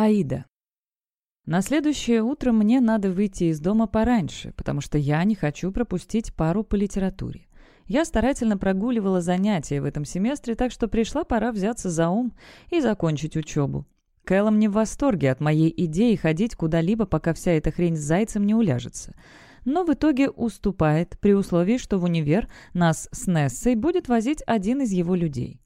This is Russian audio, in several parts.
Аида. На следующее утро мне надо выйти из дома пораньше, потому что я не хочу пропустить пару по литературе. Я старательно прогуливала занятия в этом семестре, так что пришла пора взяться за ум и закончить учебу. Кэллом не в восторге от моей идеи ходить куда-либо, пока вся эта хрень с зайцем не уляжется. Но в итоге уступает, при условии, что в универ нас с Нессой будет возить один из его людей.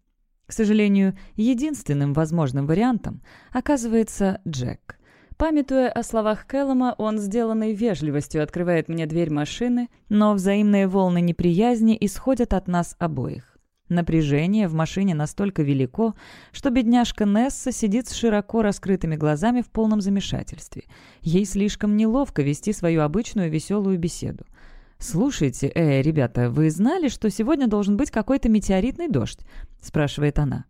К сожалению, единственным возможным вариантом оказывается Джек. Памятуя о словах Кэллома, он, сделанной вежливостью, открывает мне дверь машины, но взаимные волны неприязни исходят от нас обоих. Напряжение в машине настолько велико, что бедняжка Несса сидит с широко раскрытыми глазами в полном замешательстве. Ей слишком неловко вести свою обычную веселую беседу. «Слушайте, э, ребята, вы знали, что сегодня должен быть какой-то метеоритный дождь?» – спрашивает она.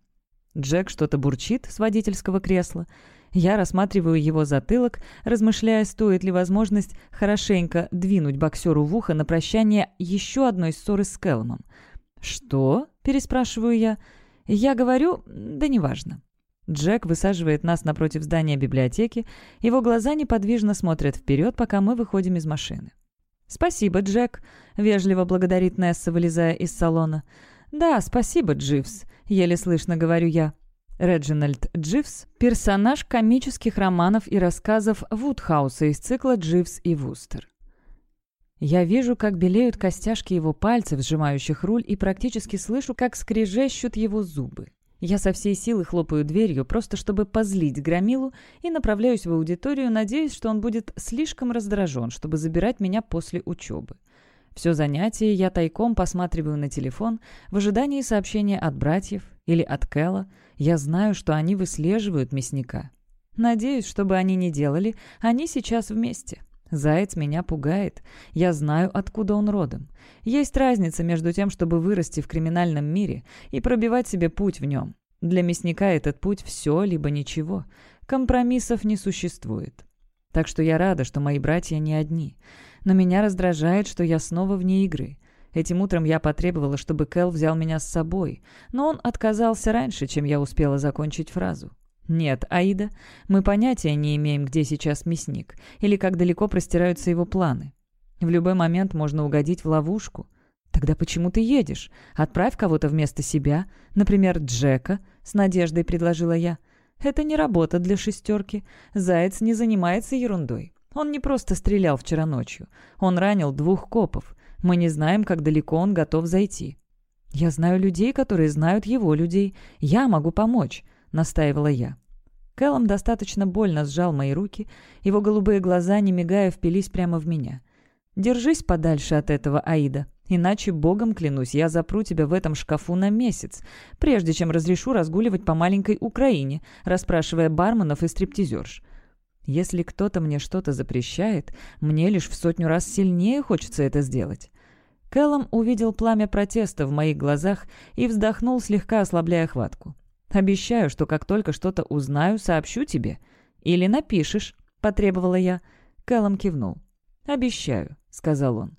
Джек что-то бурчит с водительского кресла. Я рассматриваю его затылок, размышляя, стоит ли возможность хорошенько двинуть боксеру в ухо на прощание еще одной ссоры с Кэлломом. «Что?» – переспрашиваю я. «Я говорю, да неважно». Джек высаживает нас напротив здания библиотеки, его глаза неподвижно смотрят вперед, пока мы выходим из машины. «Спасибо, Джек», — вежливо благодарит Несса, вылезая из салона. «Да, спасибо, Дживс», — еле слышно говорю я. Реджинальд Дживс – персонаж комических романов и рассказов Вудхауса из цикла «Дживс и Вустер». Я вижу, как белеют костяшки его пальцев, сжимающих руль, и практически слышу, как скрежещут его зубы. Я со всей силы хлопаю дверью, просто чтобы позлить Громилу, и направляюсь в аудиторию, надеясь, что он будет слишком раздражен, чтобы забирать меня после учебы. Все занятие я тайком посматриваю на телефон в ожидании сообщения от братьев или от Кэлла. Я знаю, что они выслеживают мясника. Надеюсь, что бы они ни делали, они сейчас вместе. Заяц меня пугает. Я знаю, откуда он родом. Есть разница между тем, чтобы вырасти в криминальном мире и пробивать себе путь в нем. Для мясника этот путь все либо ничего. Компромиссов не существует. Так что я рада, что мои братья не одни. Но меня раздражает, что я снова вне игры. Этим утром я потребовала, чтобы Кэл взял меня с собой, но он отказался раньше, чем я успела закончить фразу. «Нет, Аида, мы понятия не имеем, где сейчас мясник, или как далеко простираются его планы. В любой момент можно угодить в ловушку. Тогда почему ты едешь? Отправь кого-то вместо себя, например, Джека», — с надеждой предложила я. «Это не работа для шестерки. Заяц не занимается ерундой. Он не просто стрелял вчера ночью. Он ранил двух копов. Мы не знаем, как далеко он готов зайти. Я знаю людей, которые знают его людей. Я могу помочь», — настаивала я. Кэллом достаточно больно сжал мои руки, его голубые глаза, не мигая, впились прямо в меня. «Держись подальше от этого, Аида, иначе, богом клянусь, я запру тебя в этом шкафу на месяц, прежде чем разрешу разгуливать по маленькой Украине, расспрашивая барменов и стриптизерш. Если кто-то мне что-то запрещает, мне лишь в сотню раз сильнее хочется это сделать». Кэллом увидел пламя протеста в моих глазах и вздохнул, слегка ослабляя хватку. «Обещаю, что как только что-то узнаю, сообщу тебе. Или напишешь», — потребовала я. Кэллом кивнул. «Обещаю», — сказал он.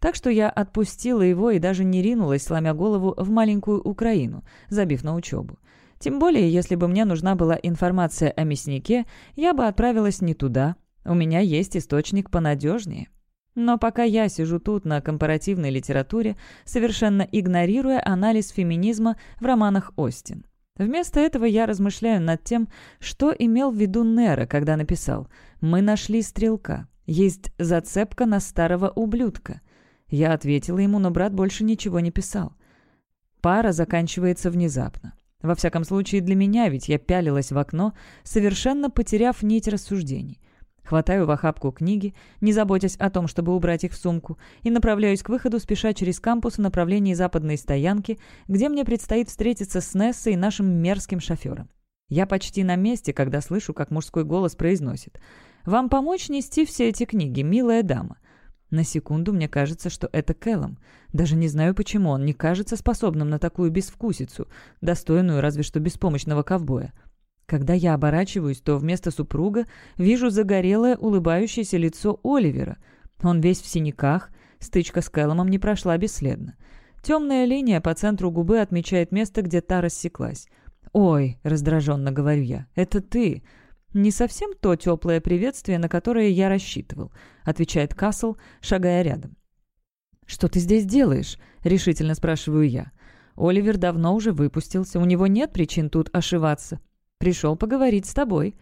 Так что я отпустила его и даже не ринулась, сломя голову, в маленькую Украину, забив на учебу. Тем более, если бы мне нужна была информация о мяснике, я бы отправилась не туда. У меня есть источник понадежнее. Но пока я сижу тут на компаративной литературе, совершенно игнорируя анализ феминизма в романах Остин. Вместо этого я размышляю над тем, что имел в виду Нера, когда написал «Мы нашли стрелка. Есть зацепка на старого ублюдка». Я ответила ему, но брат больше ничего не писал. Пара заканчивается внезапно. Во всяком случае для меня, ведь я пялилась в окно, совершенно потеряв нить рассуждений. Хватаю в охапку книги, не заботясь о том, чтобы убрать их в сумку, и направляюсь к выходу, спеша через кампус в направлении западной стоянки, где мне предстоит встретиться с Нессой и нашим мерзким шофером. Я почти на месте, когда слышу, как мужской голос произносит «Вам помочь нести все эти книги, милая дама?» На секунду мне кажется, что это Кэллом. Даже не знаю, почему он не кажется способным на такую безвкусицу, достойную разве что беспомощного ковбоя. Когда я оборачиваюсь, то вместо супруга вижу загорелое, улыбающееся лицо Оливера. Он весь в синяках, стычка с Кэлломом не прошла бесследно. Темная линия по центру губы отмечает место, где та рассеклась. «Ой», — раздраженно говорю я, — «это ты». «Не совсем то теплое приветствие, на которое я рассчитывал», — отвечает Касл, шагая рядом. «Что ты здесь делаешь?» — решительно спрашиваю я. «Оливер давно уже выпустился, у него нет причин тут ошиваться. Пришел поговорить с тобой».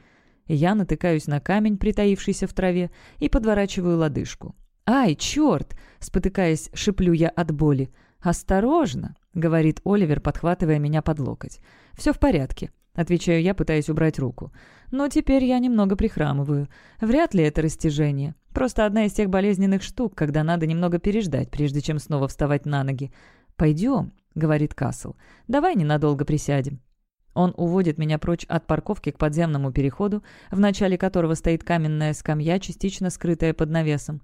Я натыкаюсь на камень, притаившийся в траве, и подворачиваю лодыжку. «Ай, черт!» — спотыкаясь, шиплю я от боли. «Осторожно!» — говорит Оливер, подхватывая меня под локоть. «Все в порядке», — отвечаю я, пытаясь убрать руку. «Но теперь я немного прихрамываю. Вряд ли это растяжение. Просто одна из тех болезненных штук, когда надо немного переждать, прежде чем снова вставать на ноги. «Пойдем», — говорит Касл. «Давай ненадолго присядем». Он уводит меня прочь от парковки к подземному переходу, в начале которого стоит каменная скамья, частично скрытая под навесом.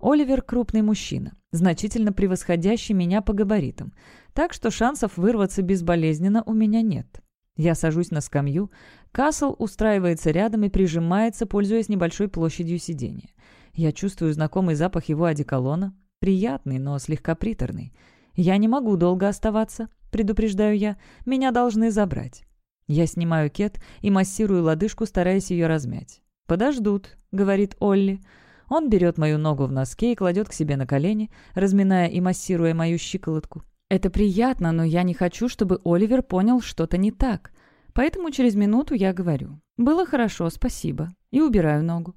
Оливер – крупный мужчина, значительно превосходящий меня по габаритам, так что шансов вырваться безболезненно у меня нет. Я сажусь на скамью, Касл устраивается рядом и прижимается, пользуясь небольшой площадью сидения. Я чувствую знакомый запах его одеколона, приятный, но слегка приторный. Я не могу долго оставаться, предупреждаю я, меня должны забрать. Я снимаю кет и массирую лодыжку, стараясь ее размять. «Подождут», — говорит Олли. Он берет мою ногу в носке и кладет к себе на колени, разминая и массируя мою щиколотку. Это приятно, но я не хочу, чтобы Оливер понял что-то не так. Поэтому через минуту я говорю «Было хорошо, спасибо» и убираю ногу.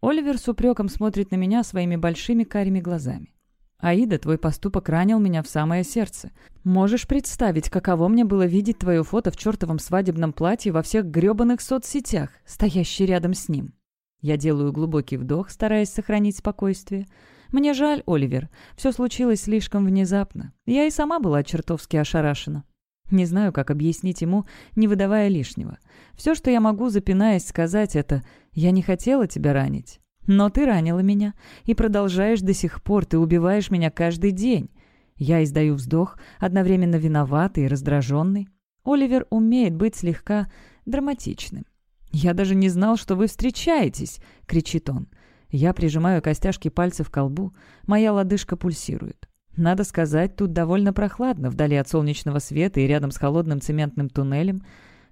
Оливер с упреком смотрит на меня своими большими карими глазами. «Аида, твой поступок ранил меня в самое сердце. Можешь представить, каково мне было видеть твое фото в чертовом свадебном платье во всех грёбаных соцсетях, стоящей рядом с ним?» Я делаю глубокий вдох, стараясь сохранить спокойствие. «Мне жаль, Оливер. Все случилось слишком внезапно. Я и сама была чертовски ошарашена. Не знаю, как объяснить ему, не выдавая лишнего. Все, что я могу, запинаясь, сказать, это «я не хотела тебя ранить». Но ты ранила меня и продолжаешь до сих пор, ты убиваешь меня каждый день. Я издаю вздох, одновременно виноватый и раздраженный. Оливер умеет быть слегка драматичным. «Я даже не знал, что вы встречаетесь!» — кричит он. Я прижимаю костяшки пальцев к колбу, моя лодыжка пульсирует. Надо сказать, тут довольно прохладно, вдали от солнечного света и рядом с холодным цементным туннелем.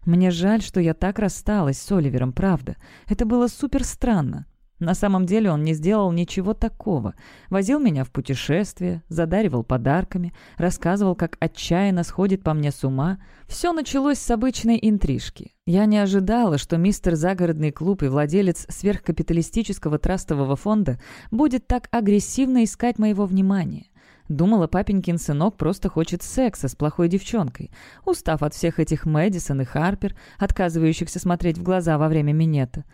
Мне жаль, что я так рассталась с Оливером, правда. Это было супер странно. На самом деле он не сделал ничего такого. Возил меня в путешествие, задаривал подарками, рассказывал, как отчаянно сходит по мне с ума. Все началось с обычной интрижки. Я не ожидала, что мистер Загородный клуб и владелец сверхкапиталистического трастового фонда будет так агрессивно искать моего внимания. Думала, папенькин сынок просто хочет секса с плохой девчонкой, устав от всех этих Мэдисон и Харпер, отказывающихся смотреть в глаза во время минета.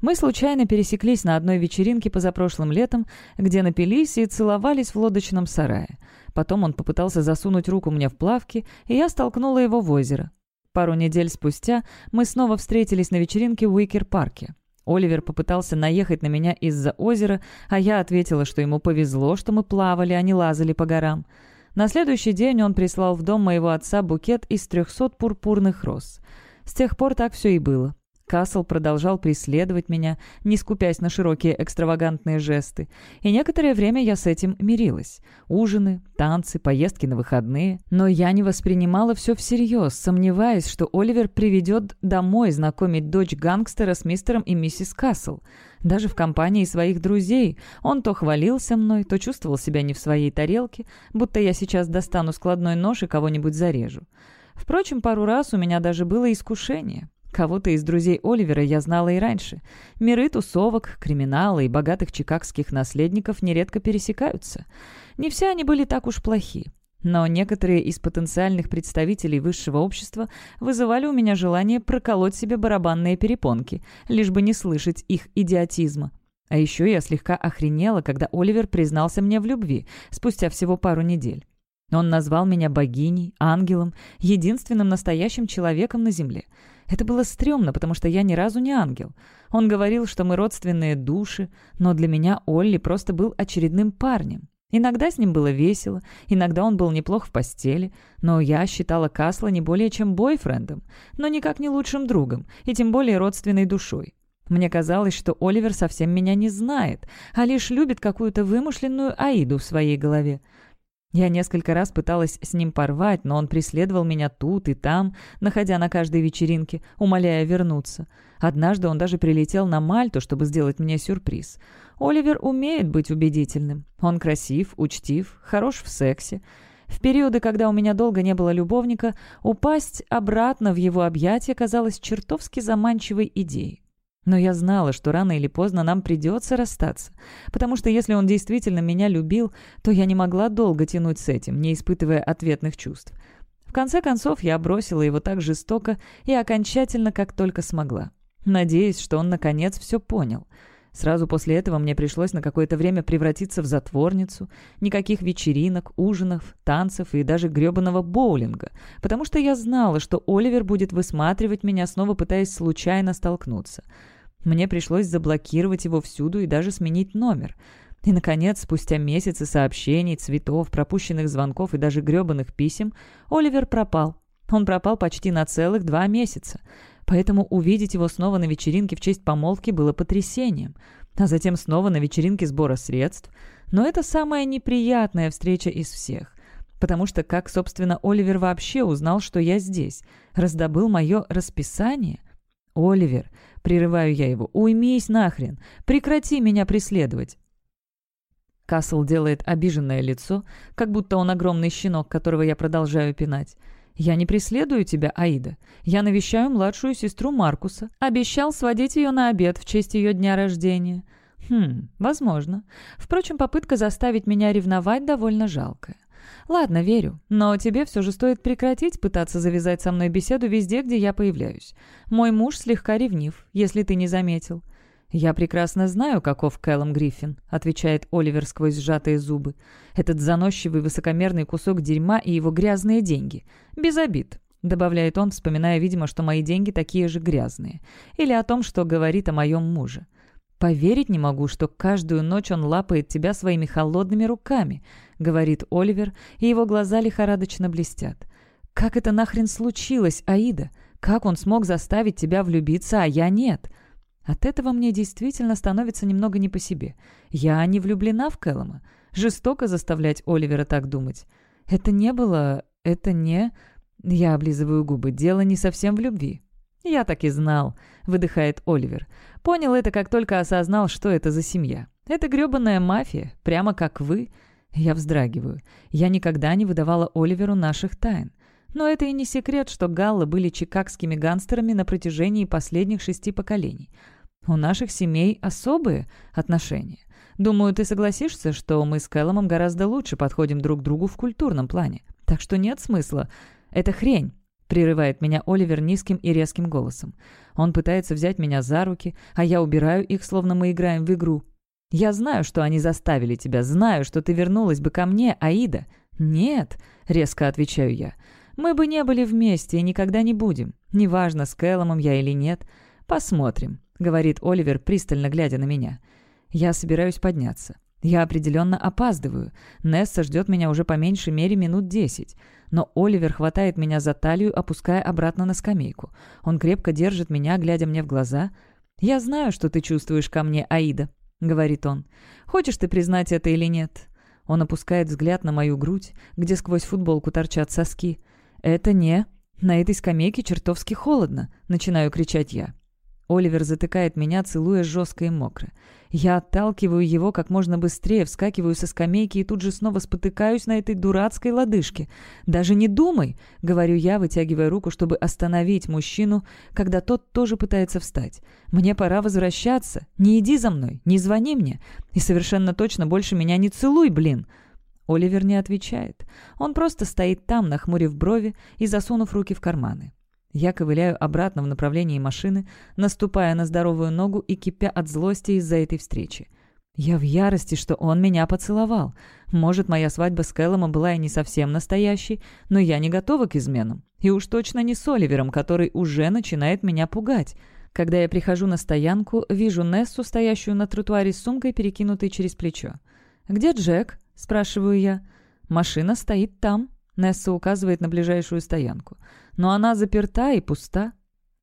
Мы случайно пересеклись на одной вечеринке позапрошлым летом, где напились и целовались в лодочном сарае. Потом он попытался засунуть руку мне в плавки, и я столкнула его в озеро. Пару недель спустя мы снова встретились на вечеринке в Уикер-парке. Оливер попытался наехать на меня из-за озера, а я ответила, что ему повезло, что мы плавали, а не лазали по горам. На следующий день он прислал в дом моего отца букет из трехсот пурпурных роз. С тех пор так все и было. Касл продолжал преследовать меня, не скупясь на широкие экстравагантные жесты. И некоторое время я с этим мирилась. Ужины, танцы, поездки на выходные. Но я не воспринимала все всерьез, сомневаясь, что Оливер приведет домой знакомить дочь гангстера с мистером и миссис Касл. Даже в компании своих друзей он то хвалился мной, то чувствовал себя не в своей тарелке, будто я сейчас достану складной нож и кого-нибудь зарежу. Впрочем, пару раз у меня даже было искушение. Кого-то из друзей Оливера я знала и раньше. Миры тусовок, криминала и богатых чикагских наследников нередко пересекаются. Не все они были так уж плохи. Но некоторые из потенциальных представителей высшего общества вызывали у меня желание проколоть себе барабанные перепонки, лишь бы не слышать их идиотизма. А еще я слегка охренела, когда Оливер признался мне в любви, спустя всего пару недель. Он назвал меня богиней, ангелом, единственным настоящим человеком на земле — это было стрёмно, потому что я ни разу не ангел. Он говорил, что мы родственные души, но для меня Олли просто был очередным парнем. Иногда с ним было весело, иногда он был неплох в постели, но я считала Касла не более чем бойфрендом, но никак не лучшим другом, и тем более родственной душой. Мне казалось, что Оливер совсем меня не знает, а лишь любит какую-то вымышленную Аиду в своей голове. Я несколько раз пыталась с ним порвать, но он преследовал меня тут и там, находя на каждой вечеринке, умоляя вернуться. Однажды он даже прилетел на Мальту, чтобы сделать мне сюрприз. Оливер умеет быть убедительным. Он красив, учтив, хорош в сексе. В периоды, когда у меня долго не было любовника, упасть обратно в его объятия казалось чертовски заманчивой идеей. Но я знала, что рано или поздно нам придется расстаться, потому что если он действительно меня любил, то я не могла долго тянуть с этим, не испытывая ответных чувств. В конце концов, я бросила его так жестоко и окончательно, как только смогла, надеясь, что он наконец все понял. Сразу после этого мне пришлось на какое-то время превратиться в затворницу, никаких вечеринок, ужинов, танцев и даже грёбаного боулинга, потому что я знала, что Оливер будет высматривать меня, снова пытаясь случайно столкнуться — мне пришлось заблокировать его всюду и даже сменить номер. И, наконец, спустя месяцы сообщений, цветов, пропущенных звонков и даже грёбаных писем, Оливер пропал. Он пропал почти на целых два месяца. Поэтому увидеть его снова на вечеринке в честь помолвки было потрясением. А затем снова на вечеринке сбора средств. Но это самая неприятная встреча из всех. Потому что как, собственно, Оливер вообще узнал, что я здесь? Раздобыл мое расписание? Оливер, Прерываю я его. «Уймись нахрен! Прекрати меня преследовать!» Касл делает обиженное лицо, как будто он огромный щенок, которого я продолжаю пинать. «Я не преследую тебя, Аида. Я навещаю младшую сестру Маркуса. Обещал сводить ее на обед в честь ее дня рождения». «Хм, возможно. Впрочем, попытка заставить меня ревновать довольно жалкая. «Ладно, верю. Но тебе все же стоит прекратить пытаться завязать со мной беседу везде, где я появляюсь. Мой муж слегка ревнив, если ты не заметил». «Я прекрасно знаю, каков Кэллом Гриффин», — отвечает Оливер сквозь сжатые зубы. «Этот заносчивый высокомерный кусок дерьма и его грязные деньги. Без обид», — добавляет он, вспоминая, видимо, что мои деньги такие же грязные. Или о том, что говорит о моем муже. «Поверить не могу, что каждую ночь он лапает тебя своими холодными руками», — говорит Оливер, и его глаза лихорадочно блестят. «Как это нахрен случилось, Аида? Как он смог заставить тебя влюбиться, а я нет?» От этого мне действительно становится немного не по себе. Я не влюблена в Кэллома. Жестоко заставлять Оливера так думать. Это не было... Это не... Я облизываю губы. Дело не совсем в любви. «Я так и знал», — выдыхает Оливер. «Понял это, как только осознал, что это за семья. Это грёбаная мафия, прямо как вы». Я вздрагиваю. Я никогда не выдавала Оливеру наших тайн. Но это и не секрет, что галлы были чикагскими гангстерами на протяжении последних шести поколений. У наших семей особые отношения. Думаю, ты согласишься, что мы с Кэлломом гораздо лучше подходим друг другу в культурном плане. Так что нет смысла. Это хрень. Прерывает меня Оливер низким и резким голосом. Он пытается взять меня за руки, а я убираю их, словно мы играем в игру. «Я знаю, что они заставили тебя, знаю, что ты вернулась бы ко мне, Аида». «Нет», — резко отвечаю я. «Мы бы не были вместе и никогда не будем. Неважно, с Кэлломом я или нет. Посмотрим», — говорит Оливер, пристально глядя на меня. Я собираюсь подняться. Я определенно опаздываю. Несса ждет меня уже по меньшей мере минут десять но Оливер хватает меня за талию, опуская обратно на скамейку. Он крепко держит меня, глядя мне в глаза. «Я знаю, что ты чувствуешь ко мне, Аида», — говорит он. «Хочешь ты признать это или нет?» Он опускает взгляд на мою грудь, где сквозь футболку торчат соски. «Это не...» «На этой скамейке чертовски холодно», — начинаю кричать я. Оливер затыкает меня, целуя жестко и мокро. Я отталкиваю его как можно быстрее, вскакиваю со скамейки и тут же снова спотыкаюсь на этой дурацкой лодыжке. «Даже не думай!» — говорю я, вытягивая руку, чтобы остановить мужчину, когда тот тоже пытается встать. «Мне пора возвращаться. Не иди за мной, не звони мне. И совершенно точно больше меня не целуй, блин!» Оливер не отвечает. Он просто стоит там, нахмурив брови и засунув руки в карманы. Я ковыляю обратно в направлении машины, наступая на здоровую ногу и кипя от злости из-за этой встречи. Я в ярости, что он меня поцеловал. Может, моя свадьба с Кэлломом была и не совсем настоящей, но я не готова к изменам. И уж точно не с Оливером, который уже начинает меня пугать. Когда я прихожу на стоянку, вижу Нессу, стоящую на тротуаре с сумкой, перекинутой через плечо. «Где Джек?» – спрашиваю я. «Машина стоит там», – Несса указывает на ближайшую стоянку но она заперта и пуста.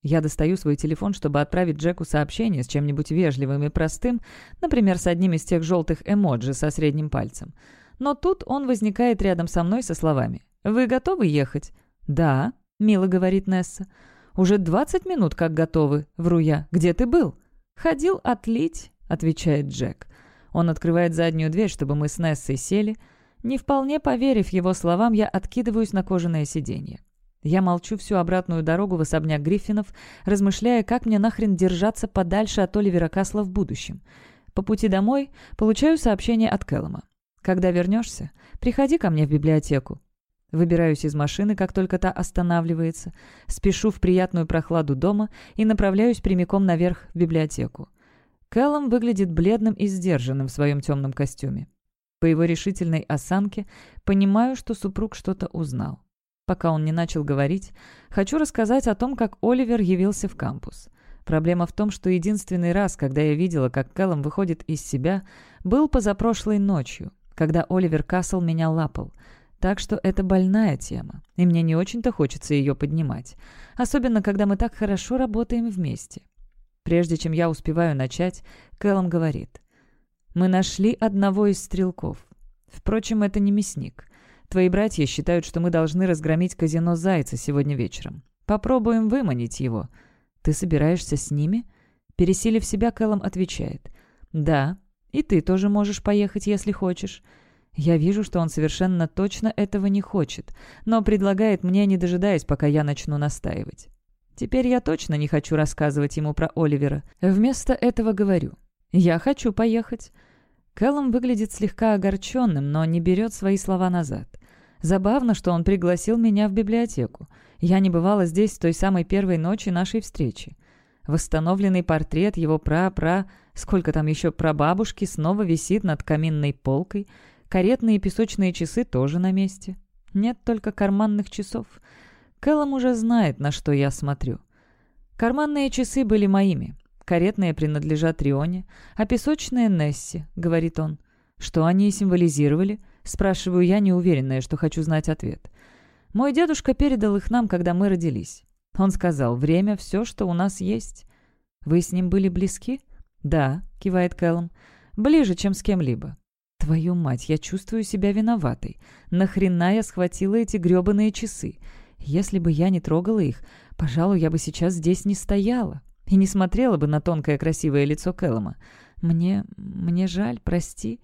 Я достаю свой телефон, чтобы отправить Джеку сообщение с чем-нибудь вежливым и простым, например, с одним из тех желтых эмоджи со средним пальцем. Но тут он возникает рядом со мной со словами «Вы готовы ехать?» «Да», — мило говорит Несса. «Уже двадцать минут как готовы», — вру я. «Где ты был?» «Ходил отлить», — отвечает Джек. Он открывает заднюю дверь, чтобы мы с Нессой сели. Не вполне поверив его словам, я откидываюсь на кожаное сиденье. Я молчу всю обратную дорогу в особняк Гриффинов, размышляя, как мне нахрен держаться подальше от Оливера Касла в будущем. По пути домой получаю сообщение от Кэллома. «Когда вернешься, приходи ко мне в библиотеку». Выбираюсь из машины, как только та останавливается, спешу в приятную прохладу дома и направляюсь прямиком наверх в библиотеку. Кэллом выглядит бледным и сдержанным в своем темном костюме. По его решительной осанке понимаю, что супруг что-то узнал. Пока он не начал говорить, хочу рассказать о том, как Оливер явился в кампус. Проблема в том, что единственный раз, когда я видела, как Кэллом выходит из себя, был позапрошлой ночью, когда Оливер Кассел меня лапал. Так что это больная тема, и мне не очень-то хочется ее поднимать. Особенно, когда мы так хорошо работаем вместе. Прежде чем я успеваю начать, Кэллом говорит. «Мы нашли одного из стрелков. Впрочем, это не мясник. Твои братья считают, что мы должны разгромить казино Зайца сегодня вечером. Попробуем выманить его. Ты собираешься с ними?» Пересилив себя, Кэллом отвечает. «Да, и ты тоже можешь поехать, если хочешь». Я вижу, что он совершенно точно этого не хочет, но предлагает мне, не дожидаясь, пока я начну настаивать. Теперь я точно не хочу рассказывать ему про Оливера. Вместо этого говорю. «Я хочу поехать». Кэллом выглядит слегка огорченным, но не берет свои слова назад. Забавно, что он пригласил меня в библиотеку. Я не бывала здесь с той самой первой ночи нашей встречи. Восстановленный портрет его пра-пра, сколько там еще прабабушки, снова висит над каминной полкой. Каретные песочные часы тоже на месте. Нет только карманных часов. Кэллом уже знает, на что я смотрю. Карманные часы были моими. Каретные принадлежат Рионе, а песочные — Несси, — говорит он. Что они символизировали? Спрашиваю я, неуверенная, что хочу знать ответ. Мой дедушка передал их нам, когда мы родились. Он сказал, время — все, что у нас есть. Вы с ним были близки? Да, кивает Кэллом. Ближе, чем с кем-либо. Твою мать, я чувствую себя виноватой. Нахрена я схватила эти грёбаные часы? Если бы я не трогала их, пожалуй, я бы сейчас здесь не стояла и не смотрела бы на тонкое красивое лицо Кэллома. Мне... мне жаль, прости.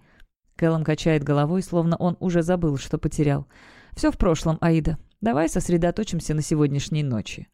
Кэллом качает головой, словно он уже забыл, что потерял. «Все в прошлом, Аида. Давай сосредоточимся на сегодняшней ночи».